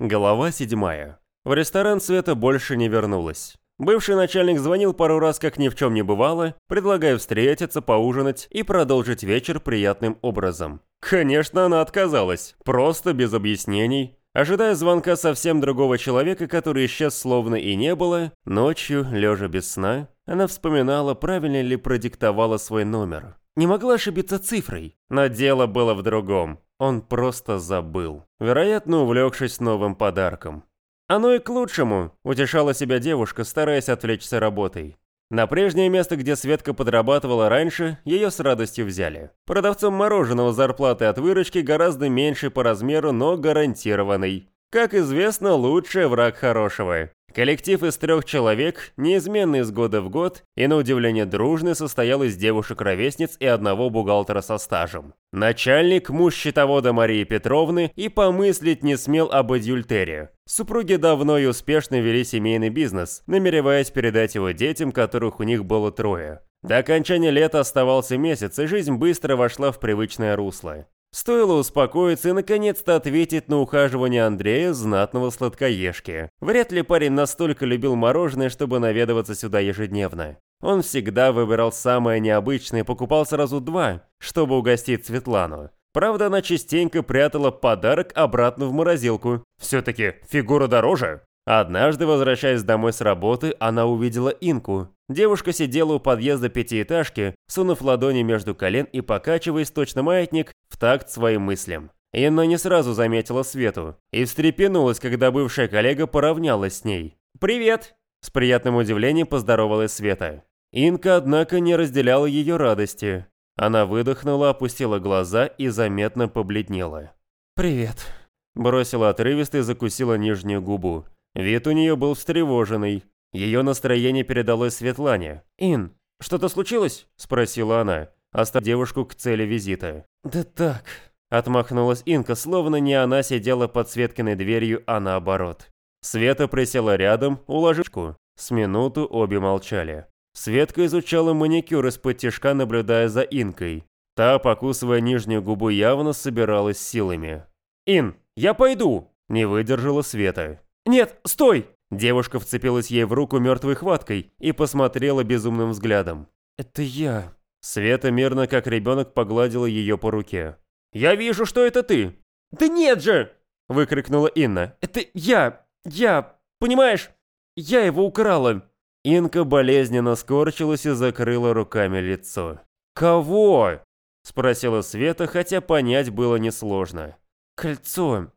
Глава седьмая. В ресторан Света больше не вернулась. Бывший начальник звонил пару раз, как ни в чем не бывало, предлагая встретиться, поужинать и продолжить вечер приятным образом. Конечно, она отказалась, просто без объяснений, ожидая звонка совсем другого человека, который исчез словно и не было, ночью, лежа без сна, она вспоминала, правильно ли продиктовала свой номер. Не могла ошибиться цифрой, но дело было в другом. Он просто забыл, вероятно, увлекшись новым подарком. Оно и к лучшему, утешала себя девушка, стараясь отвлечься работой. На прежнее место, где Светка подрабатывала раньше, ее с радостью взяли. Продавцом мороженого зарплаты от выручки гораздо меньше по размеру, но гарантированный. Как известно, лучший враг хорошего. Коллектив из трех человек, неизменный из года в год, и на удивление дружный, состоял из девушек-ровесниц и одного бухгалтера со стажем. Начальник, муж счетовода Марии Петровны, и помыслить не смел об адюльтере. Супруги давно и успешно вели семейный бизнес, намереваясь передать его детям, которых у них было трое. До окончания лета оставался месяц, и жизнь быстро вошла в привычное русло. Стоило успокоиться и наконец-то ответить на ухаживание Андрея, знатного сладкоежки. Вряд ли парень настолько любил мороженое, чтобы наведываться сюда ежедневно. Он всегда выбирал самое необычное и покупал сразу два, чтобы угостить Светлану. Правда, она частенько прятала подарок обратно в морозилку. Все-таки фигура дороже. Однажды, возвращаясь домой с работы, она увидела Инку. Девушка сидела у подъезда пятиэтажки, сунув ладони между колен и покачиваясь точно маятник в такт своим мыслям. Инна не сразу заметила Свету и встрепенулась, когда бывшая коллега поравнялась с ней. «Привет!» – с приятным удивлением поздоровалась Света. Инка, однако, не разделяла ее радости. Она выдохнула, опустила глаза и заметно побледнела. «Привет», – бросила отрывисто и закусила нижнюю губу. Вид у нее был встревоженный. Ее настроение передалось Светлане. «Ин, что-то случилось?» – спросила она, оставив девушку к цели визита. «Да так», – отмахнулась Инка, словно не она сидела под Светкиной дверью, а наоборот. Света присела рядом, уложишку. С минуту обе молчали. Светка изучала маникюр из-под тишка, наблюдая за Инкой. Та, покусывая нижнюю губу, явно собиралась силами. «Ин, я пойду!» – не выдержала Света. «Нет, стой!» Девушка вцепилась ей в руку мертвой хваткой и посмотрела безумным взглядом. «Это я». Света мирно, как ребенок, погладила ее по руке. «Я вижу, что это ты!» «Да нет же!» – выкрикнула Инна. «Это я! Я! Понимаешь? Я его украла!» Инка болезненно скорчилась и закрыла руками лицо. «Кого?» – спросила Света, хотя понять было несложно. «Кольцо.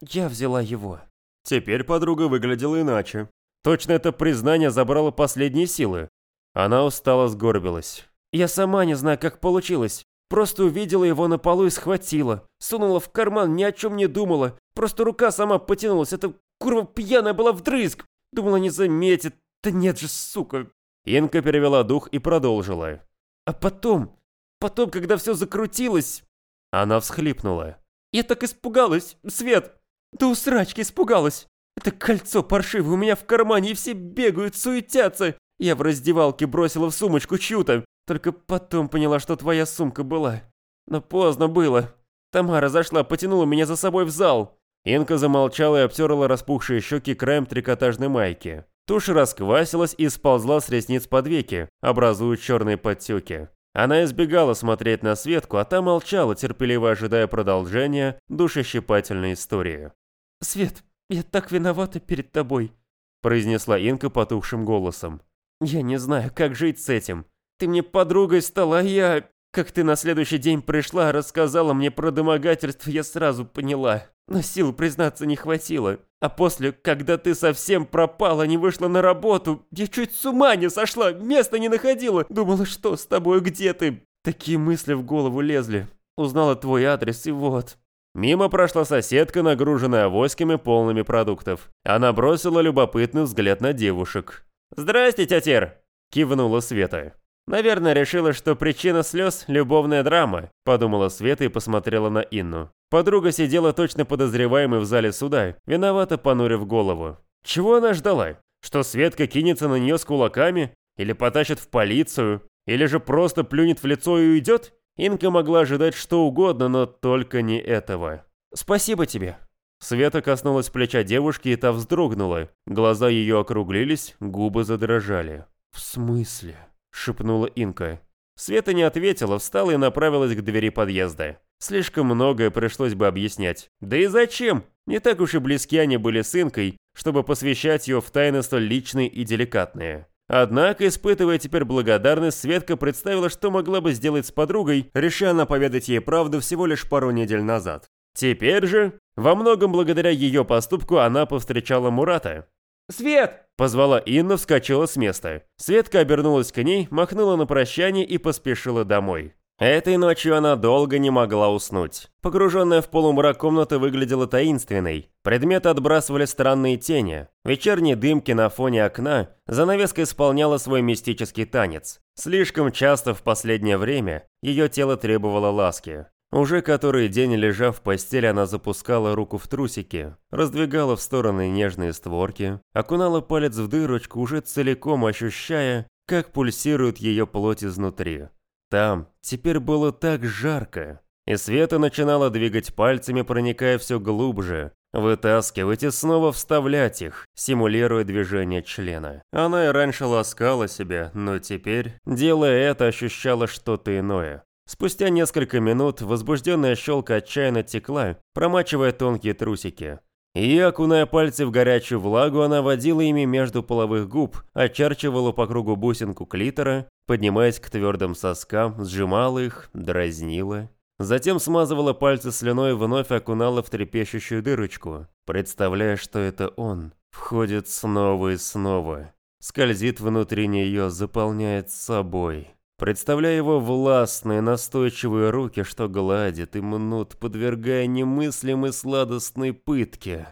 Я взяла его». Теперь подруга выглядела иначе. Точно это признание забрало последние силы. Она устало сгорбилась. «Я сама не знаю, как получилось. Просто увидела его на полу и схватила. Сунула в карман, ни о чем не думала. Просто рука сама потянулась. Эта курва пьяная была вдрызг. Думала, не заметит. Да нет же, сука. Инка перевела дух и продолжила. А потом, потом, когда все закрутилось... Она всхлипнула. Я так испугалась, Свет. Да у срачки испугалась. Это кольцо паршивое у меня в кармане, и все бегают, суетятся. Я в раздевалке бросила в сумочку чью-то. Только потом поняла, что твоя сумка была. Но поздно было. Тамара зашла, потянула меня за собой в зал. Инка замолчала и обтерла распухшие щеки краем трикотажной майки. Тушь расквасилась и сползла с ресниц под веки, образуя черные подтеки. Она избегала смотреть на Светку, а та молчала, терпеливо ожидая продолжения душещипательной истории. «Свет, я так виновата перед тобой», – произнесла Инка потухшим голосом. «Я не знаю, как жить с этим. Ты мне подругой стала, а я... Как ты на следующий день пришла, рассказала мне про домогательство, я сразу поняла. Но сил признаться не хватило. А после, когда ты совсем пропала, не вышла на работу, я чуть с ума не сошла, места не находила. Думала, что с тобой, где ты? Такие мысли в голову лезли. Узнала твой адрес и вот. Мимо прошла соседка, нагруженная авоськами, полными продуктов. Она бросила любопытный взгляд на девушек. «Здрасте, тетер!» – кивнула Света. «Наверное, решила, что причина слез – любовная драма», – подумала Света и посмотрела на Инну. Подруга сидела точно подозреваемой в зале суда, виновато понурив голову. Чего она ждала? Что Светка кинется на нее с кулаками? Или потащит в полицию? Или же просто плюнет в лицо и уйдет? Инка могла ожидать что угодно, но только не этого. «Спасибо тебе», Света коснулась плеча девушки, и та вздрогнула. Глаза ее округлились, губы задрожали. «В смысле?» – шепнула Инка. Света не ответила, встала и направилась к двери подъезда. Слишком многое пришлось бы объяснять. Да и зачем? Не так уж и близки они были с Инкой, чтобы посвящать ее в тайны столь личные и деликатные. Однако, испытывая теперь благодарность, Светка представила, что могла бы сделать с подругой, решая она поведать ей правду всего лишь пару недель назад. Теперь же, во многом благодаря ее поступку, она повстречала Мурата. «Свет!» – позвала Инна, вскочила с места. Светка обернулась к ней, махнула на прощание и поспешила домой. Этой ночью она долго не могла уснуть. Погруженная в полумрак комната выглядела таинственной. Предметы отбрасывали странные тени. Вечерние дымки на фоне окна занавеска исполняла свой мистический танец. Слишком часто в последнее время ее тело требовало ласки. Уже который день, лежав в постели, она запускала руку в трусики, раздвигала в стороны нежные створки, окунала палец в дырочку, уже целиком ощущая, как пульсирует ее плоть изнутри. Там теперь было так жарко, и Света начинала двигать пальцами, проникая все глубже, вытаскивать и снова вставлять их, симулируя движение члена. Она и раньше ласкала себя, но теперь, делая это, ощущала что-то иное. Спустя несколько минут возбужденная щелка отчаянно текла, промачивая тонкие трусики. И, окуная пальцы в горячую влагу, она водила ими между половых губ, очерчивала по кругу бусинку клитора, поднимаясь к твердым соскам, сжимала их, дразнила. Затем смазывала пальцы слюной и вновь окунала в трепещущую дырочку, представляя, что это он, входит снова и снова, скользит внутри нее, заполняет собой. Представляя его властные, настойчивые руки, что гладят и мнут, подвергая немыслимой сладостной пытке.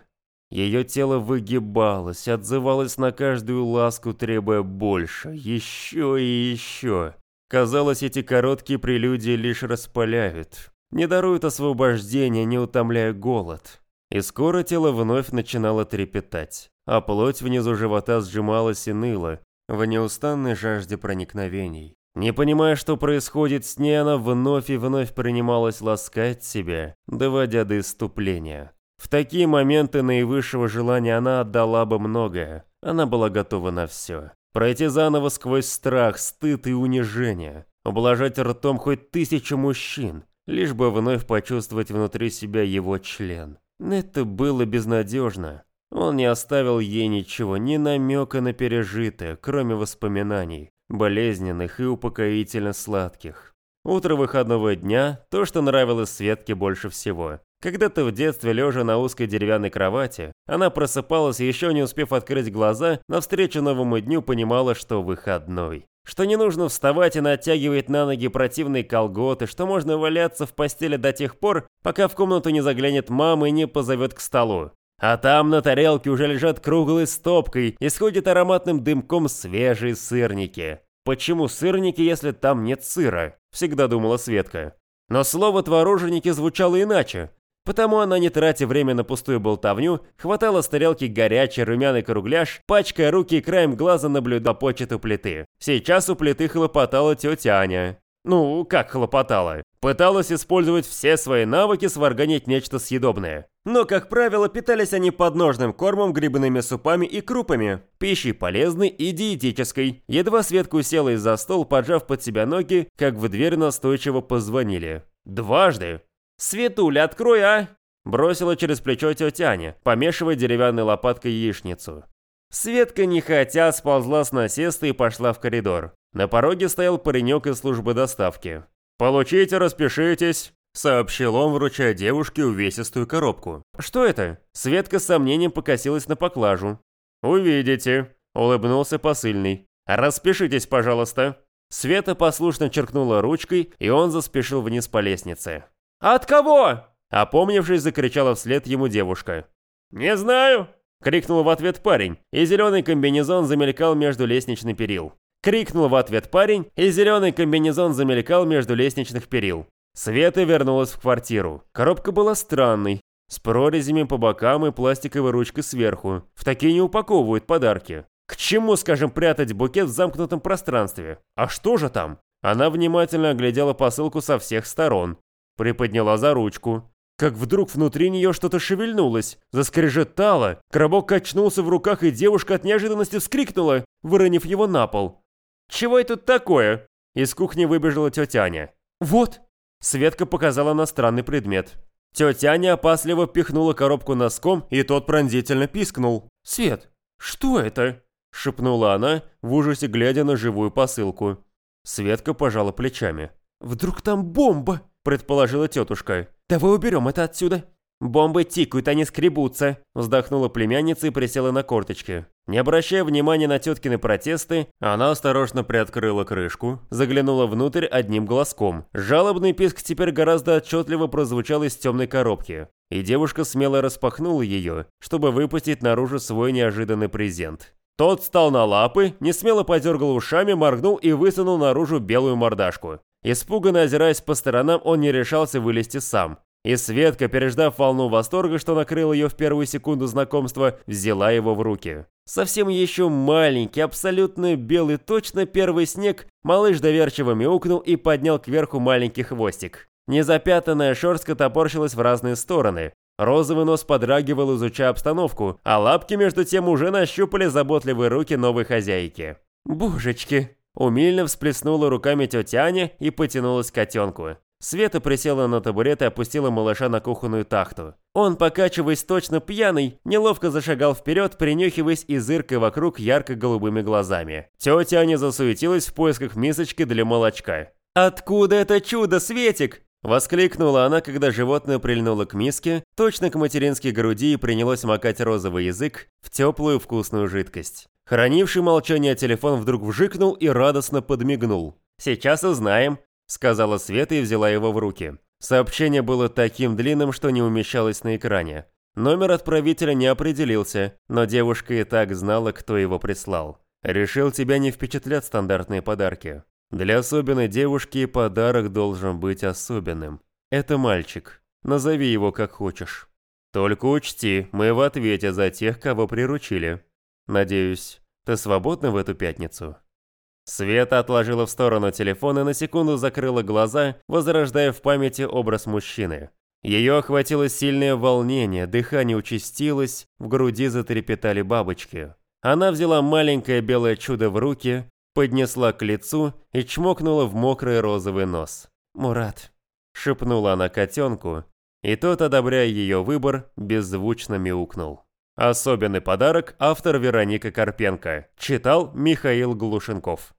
Ее тело выгибалось, отзывалось на каждую ласку, требуя больше, еще и еще. Казалось, эти короткие прелюдии лишь распаляют, не даруют освобождения, не утомляя голод. И скоро тело вновь начинало трепетать, а плоть внизу живота сжималась и ныла, в неустанной жажде проникновений. Не понимая, что происходит с ней, она вновь и вновь принималась ласкать себя, доводя до иступления. В такие моменты наивысшего желания она отдала бы многое. Она была готова на все. Пройти заново сквозь страх, стыд и унижение. Ублажать ртом хоть тысячу мужчин, лишь бы вновь почувствовать внутри себя его член. Это было безнадежно. Он не оставил ей ничего, ни намека на пережитое, кроме воспоминаний болезненных и упокоительно сладких. Утро выходного дня – то, что нравилось Светке больше всего. Когда-то в детстве, лежа на узкой деревянной кровати, она просыпалась еще не успев открыть глаза, навстречу новому дню понимала, что выходной. Что не нужно вставать и натягивать на ноги противные колготы, что можно валяться в постели до тех пор, пока в комнату не заглянет мама и не позовет к столу. А там на тарелке уже лежат круглой стопкой и сходят ароматным дымком свежие сырники. Почему сырники, если там нет сыра? Всегда думала Светка. Но слово «твороженики» звучало иначе. Потому она, не тратя время на пустую болтовню, хватала с тарелки горячий румяный кругляш, пачкая руки и краем глаза наблюдая почет у плиты. Сейчас у плиты хлопотала тетя Аня. Ну, как хлопотала. Пыталась использовать все свои навыки сварганить нечто съедобное. Но, как правило, питались они подножным кормом, грибными супами и крупами. Пищей полезной и диетической. Едва Светка усела из-за стол, поджав под себя ноги, как в дверь настойчиво позвонили. Дважды. «Светуля, открой, а!» Бросила через плечо тетя Аня, помешивая деревянной лопаткой яичницу. Светка нехотя сползла с насеста и пошла в коридор. На пороге стоял паренек из службы доставки. «Получите, распишитесь», — сообщил он, вручая девушке увесистую коробку. «Что это?» Светка с сомнением покосилась на поклажу. «Увидите», — улыбнулся посыльный. «Распишитесь, пожалуйста». Света послушно черкнула ручкой, и он заспешил вниз по лестнице. «От кого?» Опомнившись, закричала вслед ему девушка. «Не знаю», — крикнул в ответ парень, и зеленый комбинезон замелькал между лестничных перил. Крикнул в ответ парень, и зеленый комбинезон замелькал между лестничных перил. Света вернулась в квартиру. Коробка была странной, с прорезями по бокам и пластиковой ручкой сверху. В такие не упаковывают подарки. К чему, скажем, прятать букет в замкнутом пространстве? А что же там? Она внимательно оглядела посылку со всех сторон. Приподняла за ручку. как вдруг внутри нее что-то шевельнулось, заскрежетало, коробок качнулся в руках, и девушка от неожиданности вскрикнула, выронив его на пол. «Чего это такое?» Из кухни выбежала тетя Аня. «Вот!» Светка показала на странный предмет. Тетя Аня опасливо пихнула коробку носком, и тот пронзительно пискнул. «Свет, что это?» – шепнула она, в ужасе глядя на живую посылку. Светка пожала плечами. «Вдруг там бомба?» – предположила тетушка. «Давай уберем это отсюда». «Бомбы тикают, они скребутся», – вздохнула племянница и присела на корточки. Не обращая внимания на теткины протесты, она осторожно приоткрыла крышку, заглянула внутрь одним глазком. Жалобный писк теперь гораздо отчетливо прозвучал из темной коробки, и девушка смело распахнула ее, чтобы выпустить наружу свой неожиданный презент. Тот встал на лапы, не смело подергал ушами, моргнул и высунул наружу белую мордашку. Испуганно озираясь по сторонам, он не решался вылезти сам. И Светка, переждав волну восторга, что накрыл ее в первую секунду знакомства, взяла его в руки. Совсем еще маленький, абсолютно белый, точно первый снег, малыш доверчиво мяукнул и поднял кверху маленький хвостик. Незапятанная шерстка топорщилась в разные стороны. Розовый нос подрагивал, изучая обстановку, а лапки между тем уже нащупали заботливые руки новой хозяйки. «Божечки!» Умильно всплеснула руками тетя Аня и потянулась к котенку. Света присела на табурет и опустила малыша на кухонную тахту. Он, покачиваясь точно пьяный, неловко зашагал вперед, принюхиваясь и зыркая вокруг ярко-голубыми глазами. Тетя Аня засуетилась в поисках мисочки для молочка. «Откуда это чудо, Светик?» Воскликнула она, когда животное прильнуло к миске, точно к материнской груди и принялось макать розовый язык в теплую вкусную жидкость. Хранивший молчание телефон вдруг вжикнул и радостно подмигнул. «Сейчас узнаем», — сказала Света и взяла его в руки. Сообщение было таким длинным, что не умещалось на экране. Номер отправителя не определился, но девушка и так знала, кто его прислал. «Решил тебя не впечатлять стандартные подарки. Для особенной девушки подарок должен быть особенным. Это мальчик. Назови его как хочешь. Только учти, мы в ответе за тех, кого приручили. Надеюсь, ты свободна в эту пятницу?» Света отложила в сторону телефон и на секунду закрыла глаза, возрождая в памяти образ мужчины. Ее охватило сильное волнение, дыхание участилось, в груди затрепетали бабочки. Она взяла маленькое белое чудо в руки, поднесла к лицу и чмокнула в мокрый розовый нос. «Мурат», — шепнула она котенку, и тот, одобряя ее выбор, беззвучно мяукнул. Особенный подарок автор Вероника Карпенко. Читал Михаил Глушенков.